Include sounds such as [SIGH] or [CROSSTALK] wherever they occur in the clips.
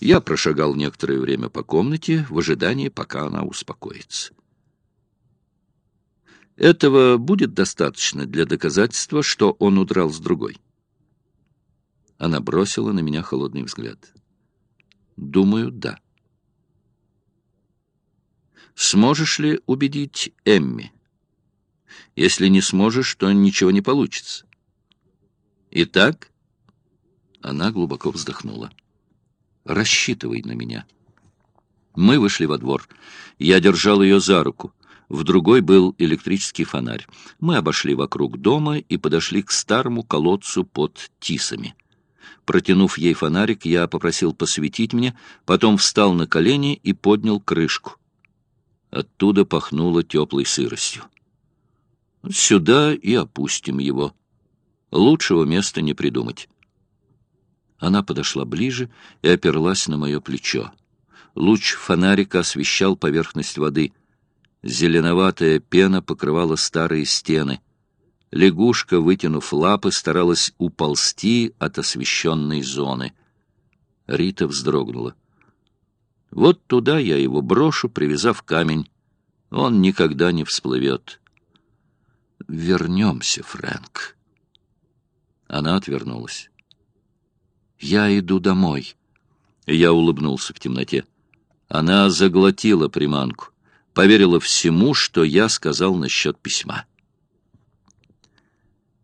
Я прошагал некоторое время по комнате в ожидании, пока она успокоится. Этого будет достаточно для доказательства, что он удрал с другой. Она бросила на меня холодный взгляд. Думаю, да. Сможешь ли убедить Эмми? Если не сможешь, то ничего не получится. Итак, она глубоко вздохнула. Рассчитывай на меня. Мы вышли во двор. Я держал ее за руку. В другой был электрический фонарь. Мы обошли вокруг дома и подошли к старому колодцу под тисами. Протянув ей фонарик, я попросил посветить мне, потом встал на колени и поднял крышку. Оттуда пахнуло теплой сыростью. Сюда и опустим его. Лучшего места не придумать. Она подошла ближе и оперлась на мое плечо. Луч фонарика освещал поверхность воды. Зеленоватая пена покрывала старые стены. Лягушка, вытянув лапы, старалась уползти от освещенной зоны. Рита вздрогнула. Вот туда я его брошу, привязав камень. Он никогда не всплывет. Вернемся, Фрэнк. Она отвернулась. Я иду домой. Я улыбнулся в темноте. Она заглотила приманку, поверила всему, что я сказал насчет письма.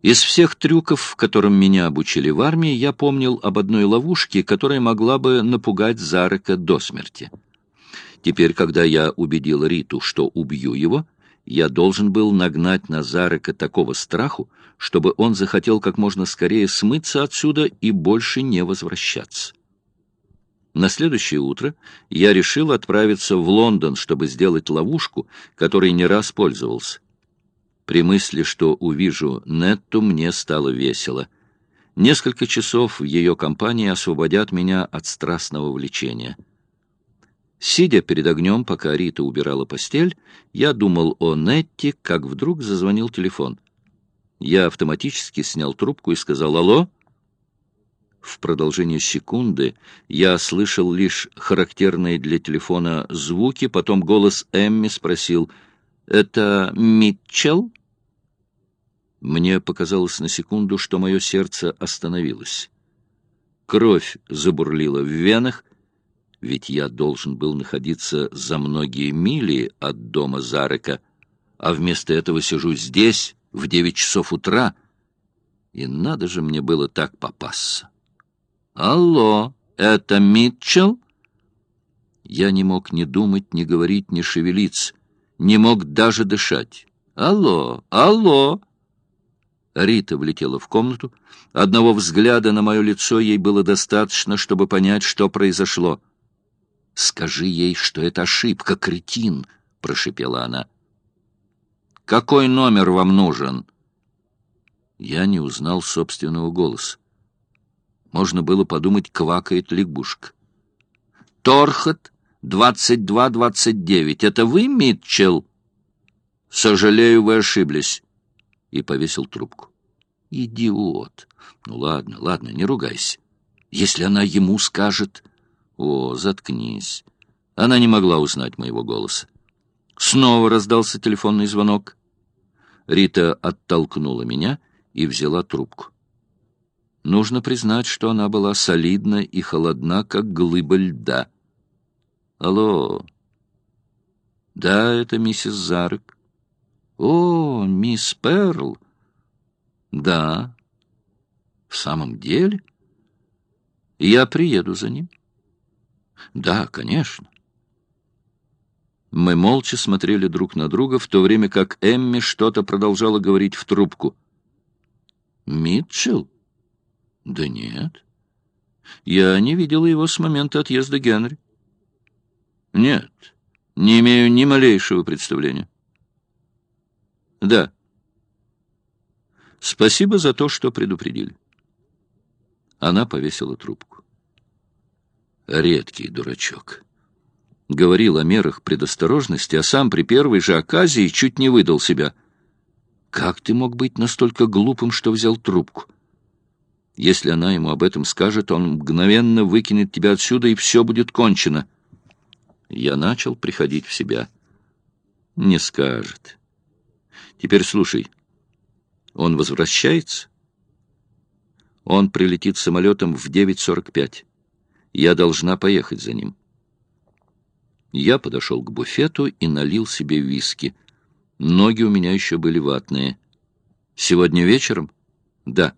Из всех трюков, которым меня обучили в армии, я помнил об одной ловушке, которая могла бы напугать Зарека до смерти. Теперь, когда я убедил Риту, что убью его, я должен был нагнать на Зарека такого страху, чтобы он захотел как можно скорее смыться отсюда и больше не возвращаться. На следующее утро я решил отправиться в Лондон, чтобы сделать ловушку, которой не раз пользовался. При мысли, что увижу Нетту, мне стало весело. Несколько часов в ее компании освободят меня от страстного влечения. Сидя перед огнем, пока Рита убирала постель, я думал о Нетте, как вдруг зазвонил телефон. Я автоматически снял трубку и сказал «Алло?». В продолжение секунды я слышал лишь характерные для телефона звуки, потом голос Эмми спросил «Это Митчелл?» Мне показалось на секунду, что мое сердце остановилось. Кровь забурлила в венах, ведь я должен был находиться за многие мили от дома Зарека, а вместо этого сижу здесь в девять часов утра, и надо же мне было так попасться. «Алло, это Митчелл?» Я не мог ни думать, ни говорить, ни шевелиться, не мог даже дышать. «Алло, алло!» Рита влетела в комнату. Одного взгляда на мое лицо ей было достаточно, чтобы понять, что произошло. «Скажи ей, что это ошибка, кретин!» — прошипела она. «Какой номер вам нужен?» Я не узнал собственного голоса. Можно было подумать, квакает лягушка. «Торхот, 2229. Это вы, Митчелл?» «Сожалею, вы ошиблись» и повесил трубку. «Идиот! Ну ладно, ладно, не ругайся. Если она ему скажет...» «О, заткнись!» Она не могла узнать моего голоса. Снова раздался телефонный звонок. Рита оттолкнула меня и взяла трубку. Нужно признать, что она была солидна и холодна, как глыба льда. «Алло!» «Да, это миссис Зарек. «О, мисс Перл!» «Да». «В самом деле?» «Я приеду за ним». «Да, конечно». Мы молча смотрели друг на друга, в то время как Эмми что-то продолжала говорить в трубку. «Митчелл?» «Да нет. Я не видела его с момента отъезда Генри». «Нет, не имею ни малейшего представления». Да. Спасибо за то, что предупредили. Она повесила трубку. Редкий дурачок. Говорил о мерах предосторожности, а сам при первой же оказии чуть не выдал себя. Как ты мог быть настолько глупым, что взял трубку? Если она ему об этом скажет, он мгновенно выкинет тебя отсюда, и все будет кончено. Я начал приходить в себя. Не скажет. Теперь слушай. Он возвращается? Он прилетит самолетом в 9.45. Я должна поехать за ним. Я подошел к буфету и налил себе виски. Ноги у меня еще были ватные. Сегодня вечером? Да.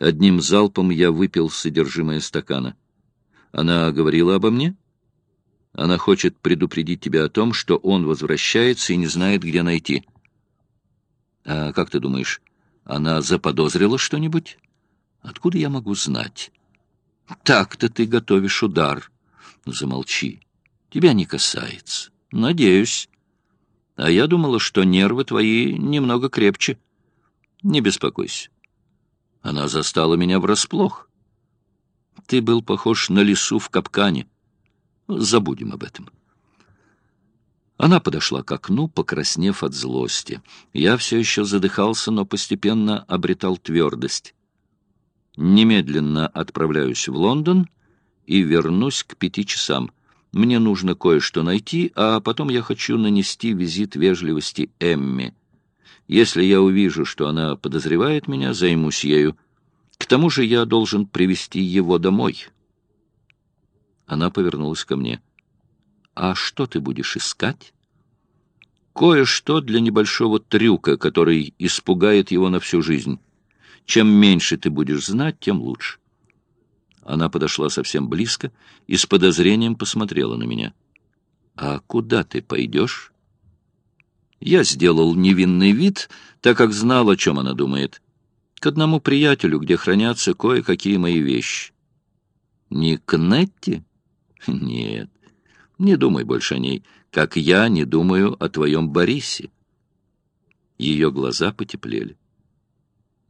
Одним залпом я выпил содержимое стакана. Она говорила обо мне? Она хочет предупредить тебя о том, что он возвращается и не знает, где найти. А как ты думаешь, она заподозрила что-нибудь? Откуда я могу знать? Так-то ты готовишь удар. Замолчи. Тебя не касается. Надеюсь. А я думала, что нервы твои немного крепче. Не беспокойся. Она застала меня врасплох. Ты был похож на лису в капкане. Забудем об этом. Она подошла к окну, покраснев от злости. Я все еще задыхался, но постепенно обретал твердость. Немедленно отправляюсь в Лондон и вернусь к пяти часам. Мне нужно кое-что найти, а потом я хочу нанести визит вежливости Эмми. Если я увижу, что она подозревает меня, займусь ею. К тому же я должен привести его домой». Она повернулась ко мне. «А что ты будешь искать?» «Кое-что для небольшого трюка, который испугает его на всю жизнь. Чем меньше ты будешь знать, тем лучше». Она подошла совсем близко и с подозрением посмотрела на меня. «А куда ты пойдешь?» Я сделал невинный вид, так как знал, о чем она думает. К одному приятелю, где хранятся кое-какие мои вещи. «Не к Нетти?» Нет, не думай больше о ней, как я не думаю о твоем Борисе. Ее глаза потеплели.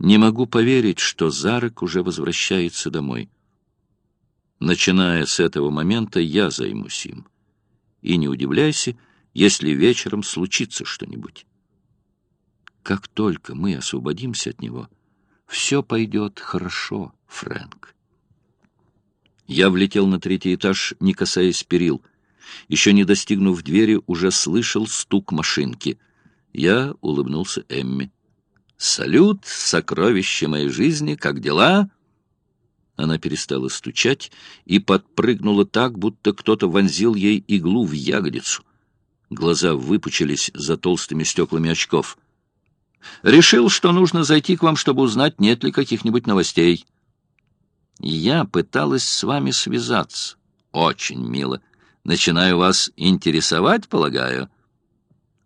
Не могу поверить, что Зарок уже возвращается домой. Начиная с этого момента, я займусь им. И не удивляйся, если вечером случится что-нибудь. Как только мы освободимся от него, все пойдет хорошо, Фрэнк. Я влетел на третий этаж, не касаясь перил. Еще не достигнув двери, уже слышал стук машинки. Я улыбнулся Эмми. «Салют, сокровище моей жизни, как дела?» Она перестала стучать и подпрыгнула так, будто кто-то вонзил ей иглу в ягодицу. Глаза выпучились за толстыми стеклами очков. «Решил, что нужно зайти к вам, чтобы узнать, нет ли каких-нибудь новостей». Я пыталась с вами связаться. Очень мило. Начинаю вас интересовать, полагаю?»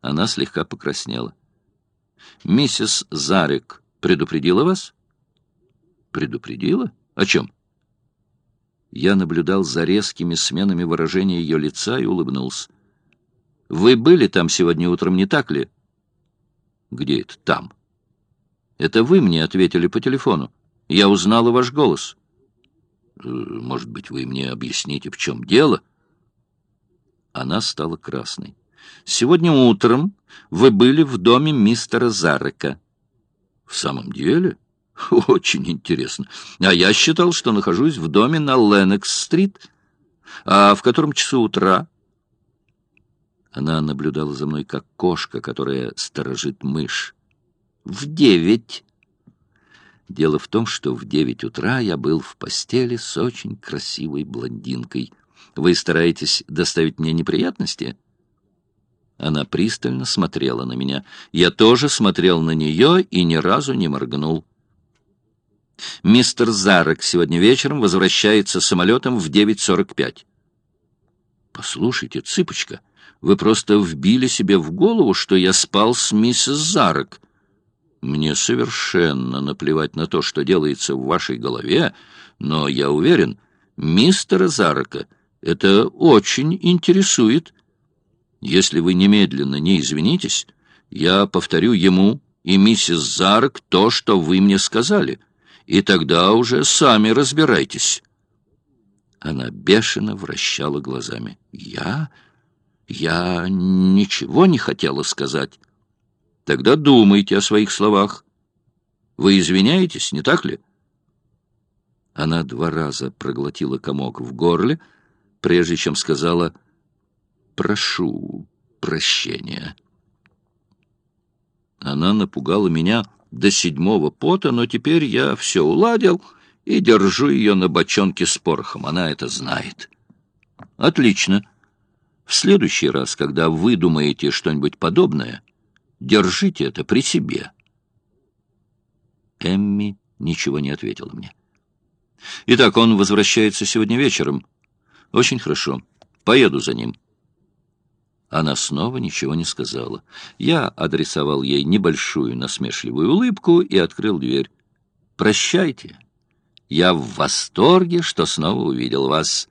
Она слегка покраснела. «Миссис Зарик предупредила вас?» «Предупредила? О чем?» Я наблюдал за резкими сменами выражения ее лица и улыбнулся. «Вы были там сегодня утром, не так ли?» «Где это там?» «Это вы мне ответили по телефону. Я узнала ваш голос». Э, может быть, вы мне объясните, в чем дело?» Она стала красной. «Сегодня утром вы были в доме мистера Зарека». «В самом деле? [LAUGHS] Очень интересно. А я считал, что нахожусь в доме на Ленокс-стрит. А в котором часу утра?» Она наблюдала за мной, как кошка, которая сторожит мышь. «В девять». Дело в том, что в девять утра я был в постели с очень красивой блондинкой. Вы стараетесь доставить мне неприятности?» Она пристально смотрела на меня. Я тоже смотрел на нее и ни разу не моргнул. «Мистер Зарек сегодня вечером возвращается самолетом в 9.45». «Послушайте, цыпочка, вы просто вбили себе в голову, что я спал с миссис Зарек». Мне совершенно наплевать на то, что делается в вашей голове, но я уверен, мистера Зарака это очень интересует. Если вы немедленно не извинитесь, я повторю ему и миссис Зарк то, что вы мне сказали, и тогда уже сами разбирайтесь». Она бешено вращала глазами. «Я? Я ничего не хотела сказать». Тогда думайте о своих словах. Вы извиняетесь, не так ли? Она два раза проглотила комок в горле, прежде чем сказала «прошу прощения». Она напугала меня до седьмого пота, но теперь я все уладил и держу ее на бочонке с порохом. Она это знает. Отлично. В следующий раз, когда вы думаете что-нибудь подобное, держите это при себе. Эмми ничего не ответила мне. Итак, он возвращается сегодня вечером. Очень хорошо. Поеду за ним. Она снова ничего не сказала. Я адресовал ей небольшую насмешливую улыбку и открыл дверь. «Прощайте. Я в восторге, что снова увидел вас».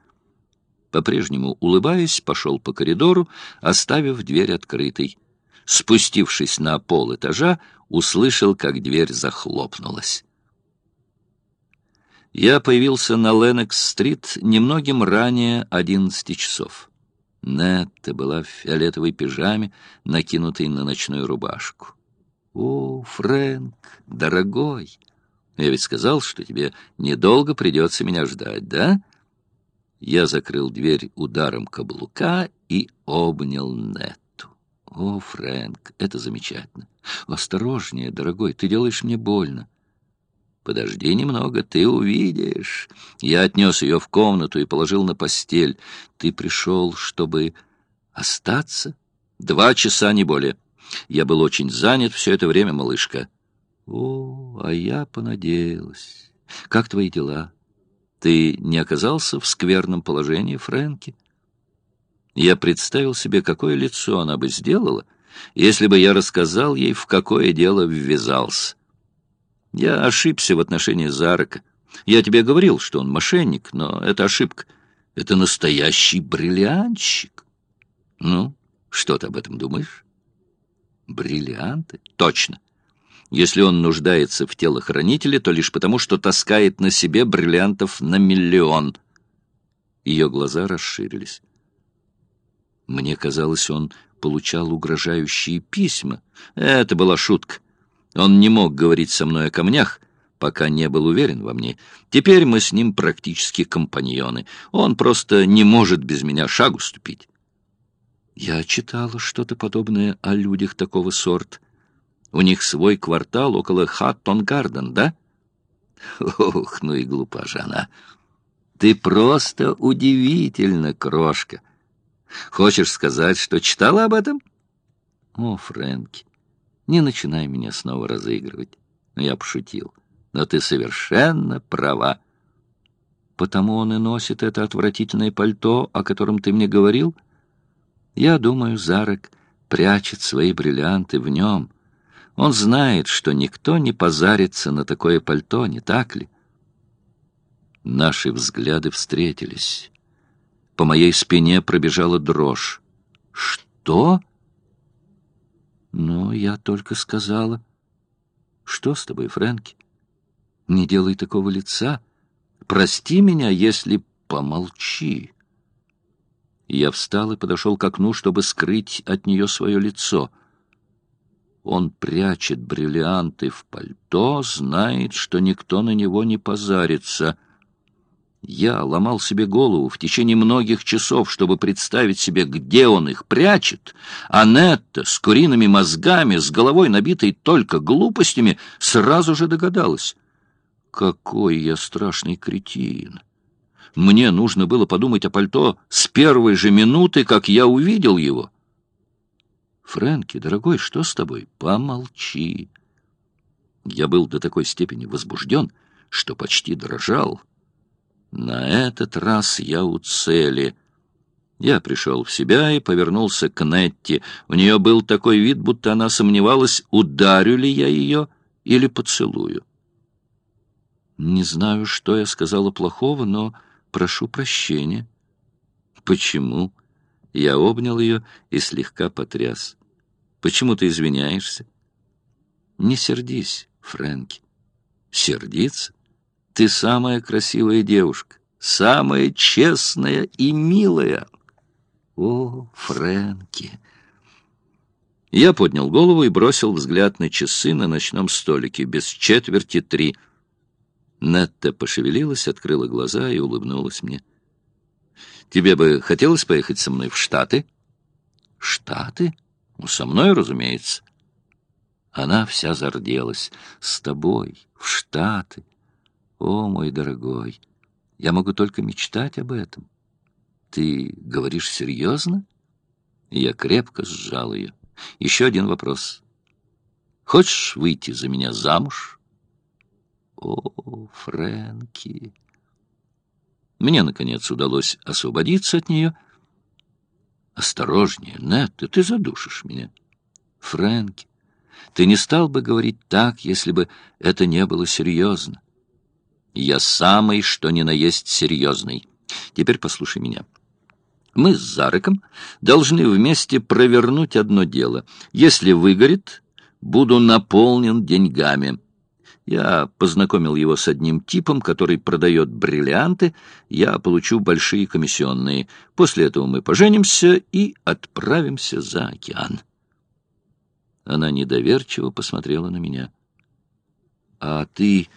По-прежнему улыбаясь, пошел по коридору, оставив дверь открытой. Спустившись на пол этажа, услышал, как дверь захлопнулась. Я появился на Ленокс-стрит немногим ранее одиннадцати часов. Нетта была в фиолетовой пижаме, накинутой на ночную рубашку. «О, Фрэнк, дорогой, я ведь сказал, что тебе недолго придется меня ждать, да?» Я закрыл дверь ударом каблука и обнял Нетту. «О, Фрэнк, это замечательно! Осторожнее, дорогой, ты делаешь мне больно. «Подожди немного, ты увидишь». Я отнес ее в комнату и положил на постель. «Ты пришел, чтобы остаться?» «Два часа, не более. Я был очень занят все это время, малышка». «О, а я понадеялась. Как твои дела? Ты не оказался в скверном положении, Фрэнки?» Я представил себе, какое лицо она бы сделала, если бы я рассказал ей, в какое дело ввязался. Я ошибся в отношении Зарака. Я тебе говорил, что он мошенник, но это ошибка. Это настоящий бриллиантщик. Ну, что ты об этом думаешь? Бриллианты? Точно. Если он нуждается в телохранителе, то лишь потому, что таскает на себе бриллиантов на миллион. Ее глаза расширились. Мне казалось, он получал угрожающие письма. Это была шутка. Он не мог говорить со мной о камнях, пока не был уверен во мне. Теперь мы с ним практически компаньоны. Он просто не может без меня шагу ступить. Я читала что-то подобное о людях такого сорта. У них свой квартал около Хаттон-Гарден, да? Ох, ну и глупа же она. Ты просто удивительно, крошка. Хочешь сказать, что читала об этом? О, Фрэнки, не начинай меня снова разыгрывать. Но я пошутил. Но ты совершенно права. Потому он и носит это отвратительное пальто, о котором ты мне говорил? Я думаю, Зарок прячет свои бриллианты в нем. Он знает, что никто не позарится на такое пальто, не так ли? Наши взгляды встретились. По моей спине пробежала дрожь. «Что?» Но я только сказала... Что с тобой, Фрэнки? Не делай такого лица. Прости меня, если помолчи. Я встал и подошел к окну, чтобы скрыть от нее свое лицо. Он прячет бриллианты в пальто, знает, что никто на него не позарится. Я ломал себе голову в течение многих часов, чтобы представить себе, где он их прячет, а с куриными мозгами, с головой набитой только глупостями, сразу же догадалась. Какой я страшный кретин! Мне нужно было подумать о пальто с первой же минуты, как я увидел его. «Фрэнки, дорогой, что с тобой? Помолчи!» Я был до такой степени возбужден, что почти дрожал. На этот раз я у цели. Я пришел в себя и повернулся к Нетти. У нее был такой вид, будто она сомневалась, ударю ли я ее или поцелую. Не знаю, что я сказала плохого, но прошу прощения. Почему? Я обнял ее и слегка потряс. Почему ты извиняешься? Не сердись, Фрэнки. Сердиться? Ты самая красивая девушка, самая честная и милая. О, Фрэнки! Я поднял голову и бросил взгляд на часы на ночном столике, без четверти три. Нетта пошевелилась, открыла глаза и улыбнулась мне. «Тебе бы хотелось поехать со мной в Штаты?» «Штаты? Ну, со мной, разумеется». Она вся зарделась. «С тобой, в Штаты. О, мой дорогой, я могу только мечтать об этом. Ты говоришь серьезно?» Я крепко сжал ее. «Еще один вопрос. Хочешь выйти за меня замуж?» О, Фрэнки! Мне, наконец, удалось освободиться от нее. Осторожнее, Нетта, ты задушишь меня. Фрэнки, ты не стал бы говорить так, если бы это не было серьезно. Я самый, что ни на есть, серьезный. Теперь послушай меня. Мы с Зарыком должны вместе провернуть одно дело. Если выгорит, буду наполнен деньгами. Я познакомил его с одним типом, который продает бриллианты. Я получу большие комиссионные. После этого мы поженимся и отправимся за океан. Она недоверчиво посмотрела на меня. — А ты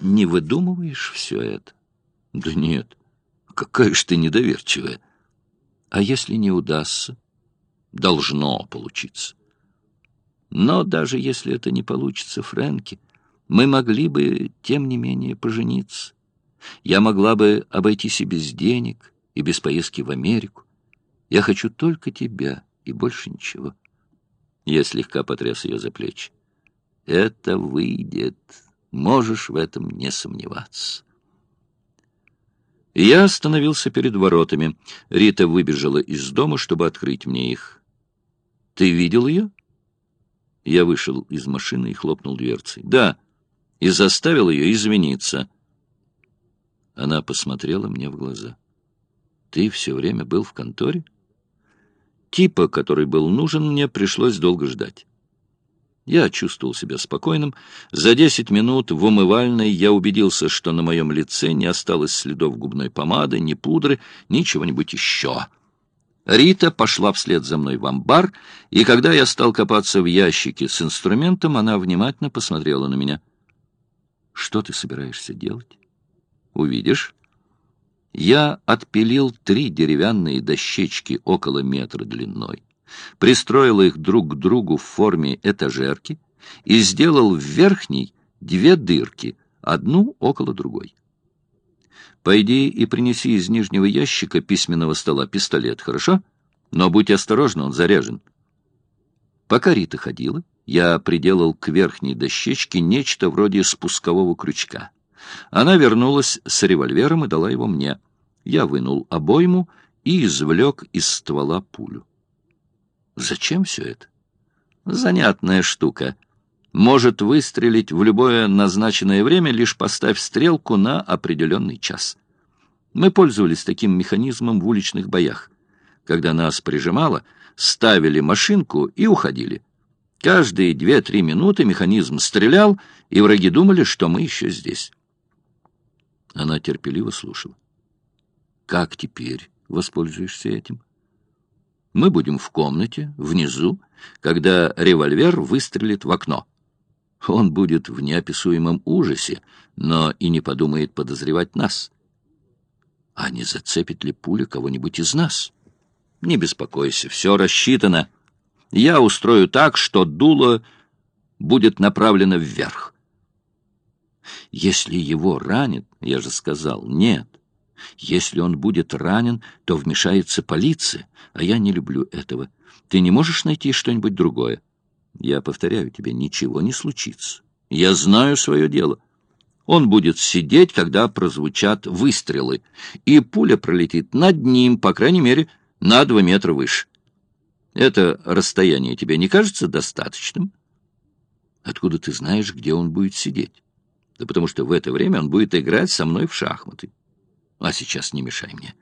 не выдумываешь все это? — Да нет. Какая ж ты недоверчивая. А если не удастся? Должно получиться. Но даже если это не получится, Фрэнки, мы могли бы, тем не менее, пожениться. Я могла бы обойтись и без денег, и без поездки в Америку. Я хочу только тебя и больше ничего. Я слегка потряс ее за плечи. Это выйдет. Можешь в этом не сомневаться. Я остановился перед воротами. Рита выбежала из дома, чтобы открыть мне их. «Ты видел ее?» Я вышел из машины и хлопнул дверцей. «Да» и заставил ее извиниться. Она посмотрела мне в глаза. «Ты все время был в конторе?» Типа, который был нужен мне, пришлось долго ждать. Я чувствовал себя спокойным. За десять минут в умывальной я убедился, что на моем лице не осталось следов губной помады, ни пудры, ни чего-нибудь еще. Рита пошла вслед за мной в амбар, и когда я стал копаться в ящике с инструментом, она внимательно посмотрела на меня — что ты собираешься делать? Увидишь. Я отпилил три деревянные дощечки около метра длиной, пристроил их друг к другу в форме этажерки и сделал в верхней две дырки, одну около другой. Пойди и принеси из нижнего ящика письменного стола пистолет, хорошо? Но будь осторожен, он заряжен. Пока Рита ходила, я приделал к верхней дощечке нечто вроде спускового крючка. Она вернулась с револьвером и дала его мне. Я вынул обойму и извлек из ствола пулю. Зачем все это? Занятная штука. Может выстрелить в любое назначенное время, лишь поставь стрелку на определенный час. Мы пользовались таким механизмом в уличных боях. Когда нас прижимало, ставили машинку и уходили. Каждые две-три минуты механизм стрелял, и враги думали, что мы еще здесь. Она терпеливо слушала. «Как теперь воспользуешься этим?» «Мы будем в комнате, внизу, когда револьвер выстрелит в окно. Он будет в неописуемом ужасе, но и не подумает подозревать нас. А не зацепит ли пуля кого-нибудь из нас? Не беспокойся, все рассчитано». Я устрою так, что дуло будет направлено вверх. Если его ранит, я же сказал, нет. Если он будет ранен, то вмешается полиция, а я не люблю этого. Ты не можешь найти что-нибудь другое? Я повторяю тебе, ничего не случится. Я знаю свое дело. Он будет сидеть, когда прозвучат выстрелы, и пуля пролетит над ним, по крайней мере, на два метра выше. Это расстояние тебе не кажется достаточным? Откуда ты знаешь, где он будет сидеть? Да потому что в это время он будет играть со мной в шахматы. А сейчас не мешай мне.